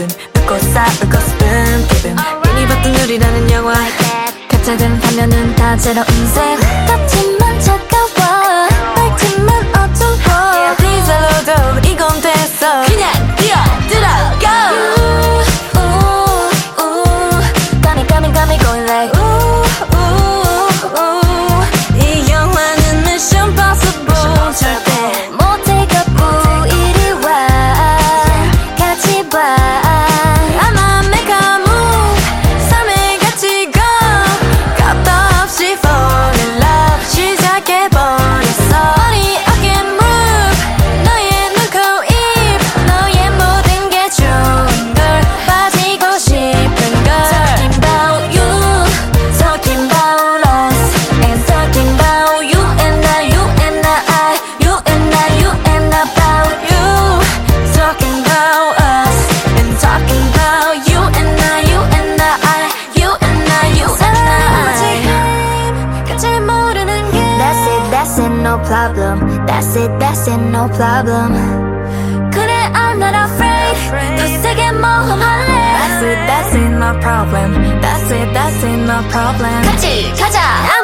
기분 웃고 싸 웃고 스푼 기분. 이미 봤던 유리라는 영화. 가짜 그 화면은 다 제로 인생. 같은 problem. That's it, that's it, no problem. 그래, I'm not afraid. 더세게 모험할래. That's it, that's it, no problem. That's it, that's it, no problem. 같이 가자.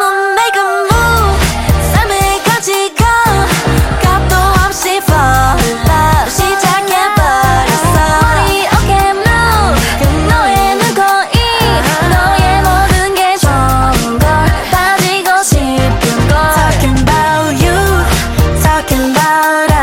out.